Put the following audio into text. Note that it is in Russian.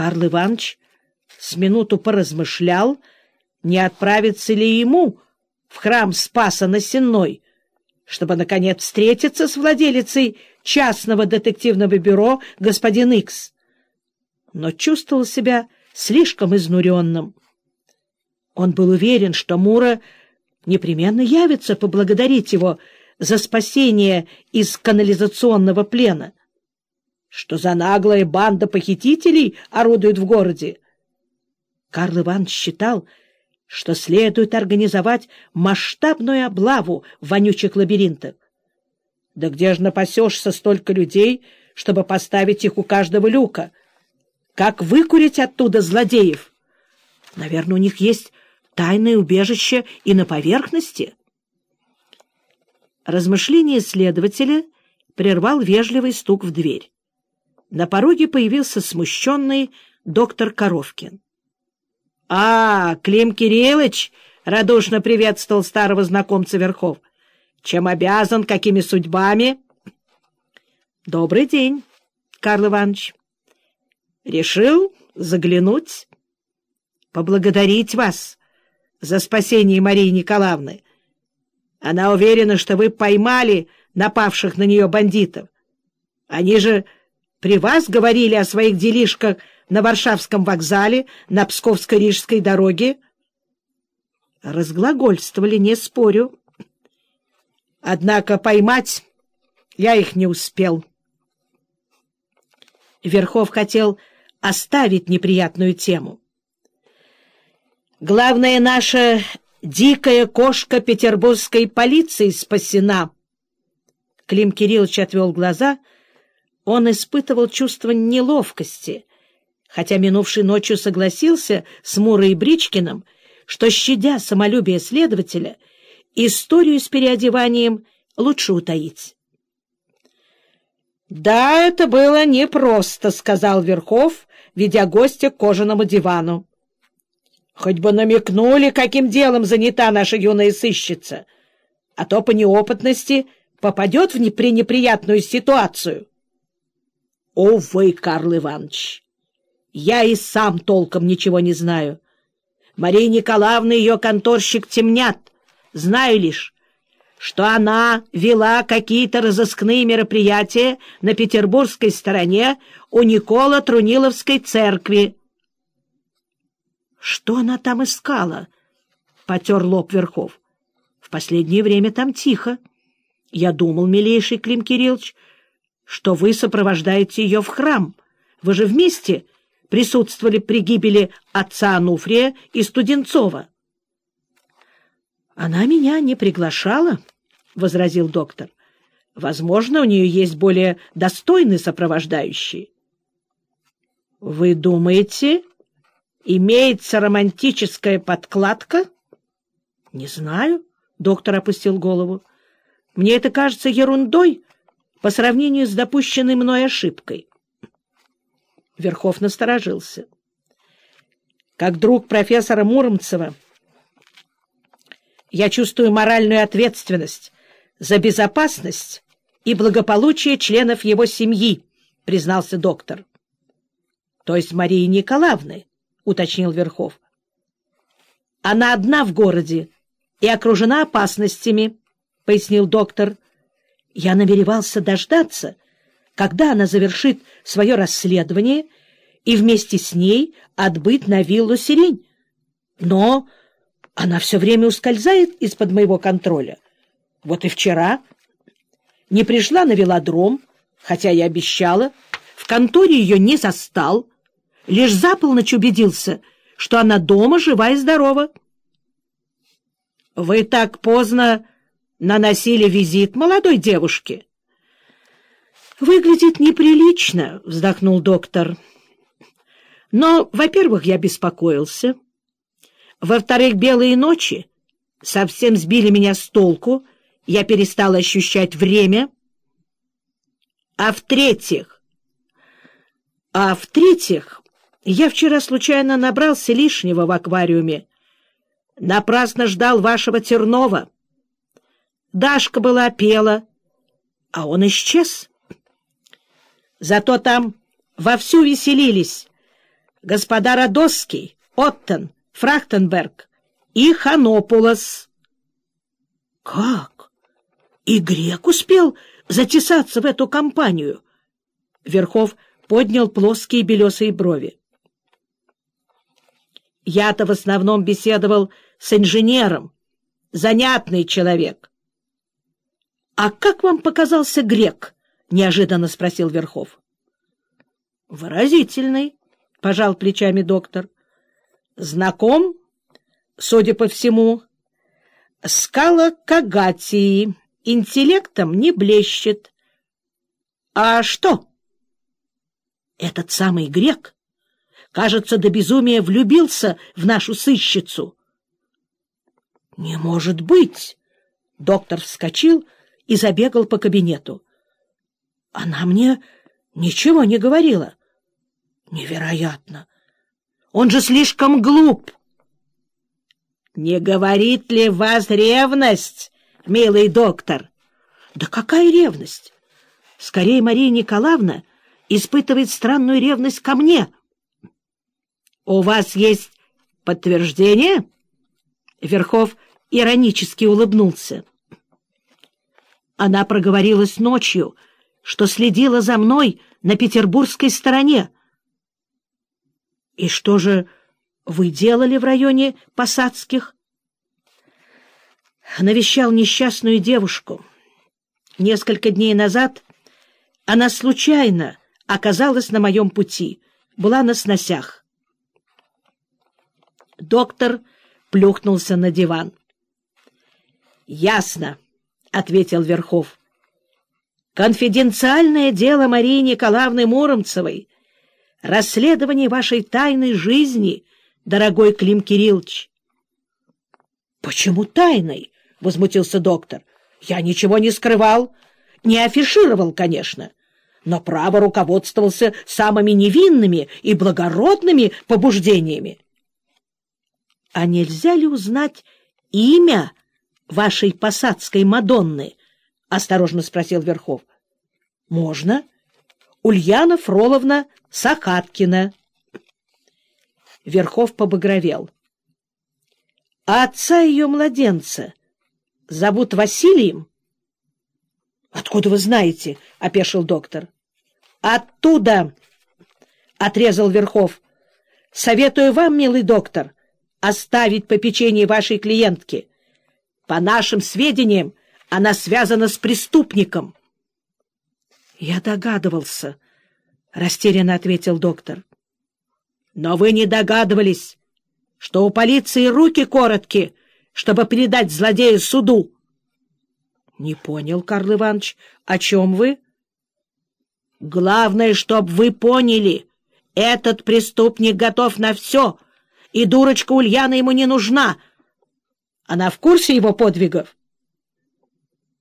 Карл Иванович с минуту поразмышлял, не отправится ли ему в храм Спаса на Сенной, чтобы, наконец, встретиться с владелицей частного детективного бюро господин Икс, но чувствовал себя слишком изнуренным. Он был уверен, что Мура непременно явится поблагодарить его за спасение из канализационного плена. Что за наглая банда похитителей орудует в городе? Карл Иванович считал, что следует организовать масштабную облаву в вонючих лабиринтах. Да где же напасешься столько людей, чтобы поставить их у каждого люка? Как выкурить оттуда злодеев? Наверное, у них есть тайное убежище и на поверхности. Размышление следователя прервал вежливый стук в дверь. На пороге появился смущенный доктор Коровкин. — А, Клим Кириллович! — радушно приветствовал старого знакомца Верхов. — Чем обязан, какими судьбами? — Добрый день, Карл Иванович. — Решил заглянуть, поблагодарить вас за спасение Марии Николаевны. Она уверена, что вы поймали напавших на нее бандитов. Они же при вас говорили о своих делишках на Варшавском вокзале, на Псковско-Рижской дороге. Разглагольствовали, не спорю. Однако поймать я их не успел. Верхов хотел оставить неприятную тему. Главная наша дикая кошка петербургской полиции спасена. Клим Кириллович отвел глаза. Он испытывал чувство неловкости, хотя минувшей ночью согласился с Мурой и Бричкиным, что, щадя самолюбие следователя, историю с переодеванием лучше утаить. «Да, это было непросто», — сказал Верхов, ведя гостя к кожаному дивану. Хоть бы намекнули, каким делом занята наша юная сыщица, а то по неопытности попадет в непренеприятную ситуацию. Увы, Карл Иванович, я и сам толком ничего не знаю. Мария Николаевна и ее конторщик темнят. Знаю лишь, что она вела какие-то разыскные мероприятия на петербургской стороне у Никола Труниловской церкви, что она там искала? — потер лоб Верхов. — В последнее время там тихо. Я думал, милейший Клим Кириллович, что вы сопровождаете ее в храм. Вы же вместе присутствовали при гибели отца Ануфрия и Студенцова. — Она меня не приглашала, — возразил доктор. — Возможно, у нее есть более достойный сопровождающий. — Вы думаете, имеется романтическая подкладка? — Не знаю, — доктор опустил голову. — Мне это кажется ерундой по сравнению с допущенной мной ошибкой. Верхов насторожился. Как друг профессора Муромцева, я чувствую моральную ответственность за безопасность и благополучие членов его семьи, признался доктор. То есть Марии Николаевны, — уточнил Верхов. — Она одна в городе и окружена опасностями, — пояснил доктор. Я намеревался дождаться, когда она завершит свое расследование и вместе с ней отбыть на виллу «Сирень». Но она все время ускользает из-под моего контроля. Вот и вчера не пришла на велодром, хотя я обещала, в конторе ее не застал, Лишь за полночь убедился, что она дома, жива и здорова. — Вы так поздно наносили визит молодой девушке? — Выглядит неприлично, — вздохнул доктор. — Но, во-первых, я беспокоился. Во-вторых, белые ночи совсем сбили меня с толку, я перестал ощущать время. А в-третьих... А в-третьих, я вчера случайно набрался лишнего в аквариуме. Напрасно ждал вашего Тернова. Дашка была пела, а он исчез. Зато там вовсю веселились. господа Радосский, Оттон, Фрахтенберг и Ханопулос. — Как? И грек успел затесаться в эту компанию? Верхов поднял плоские белесые брови. Я-то в основном беседовал с инженером. Занятный человек. — А как вам показался грек? — неожиданно спросил Верхов. — Выразительный, — пожал плечами доктор. — Знаком, судя по всему, скала Кагатии, интеллектом не блещет. — А что? — Этот самый грек кажется, до безумия влюбился в нашу сыщицу. — Не может быть! — доктор вскочил и забегал по кабинету. — Она мне ничего не говорила. — Невероятно! Он же слишком глуп! — Не говорит ли вас ревность, милый доктор? — Да какая ревность? Скорее, Мария Николаевна испытывает странную ревность ко мне — у вас есть подтверждение? Верхов иронически улыбнулся. Она проговорилась ночью, что следила за мной на петербургской стороне. И что же вы делали в районе Посадских? Навещал несчастную девушку. Несколько дней назад она случайно оказалась на моем пути, была на сносях. Доктор плюхнулся на диван. «Ясно», — ответил Верхов. «Конфиденциальное дело Марии Николаевны Муромцевой, расследование вашей тайной жизни, дорогой Клим Кириллович». «Почему тайной?» — возмутился доктор. «Я ничего не скрывал, не афишировал, конечно» но право руководствовался самыми невинными и благородными побуждениями. — А нельзя ли узнать имя вашей посадской Мадонны? — осторожно спросил Верхов. — Можно. Ульяна Фроловна Сахаткина. Верхов побагровел. — А отца ее младенца зовут Василием? — Откуда вы знаете? — опешил доктор. — Оттуда! — отрезал Верхов. — Советую вам, милый доктор, — оставить попечение вашей клиентки. По нашим сведениям, она связана с преступником. — Я догадывался, — растерянно ответил доктор. — Но вы не догадывались, что у полиции руки короткие, чтобы передать злодея суду. — Не понял, Карл Иванович, о чем вы? — Главное, чтобы вы поняли, этот преступник готов на все — и дурочка Ульяна ему не нужна. Она в курсе его подвигов?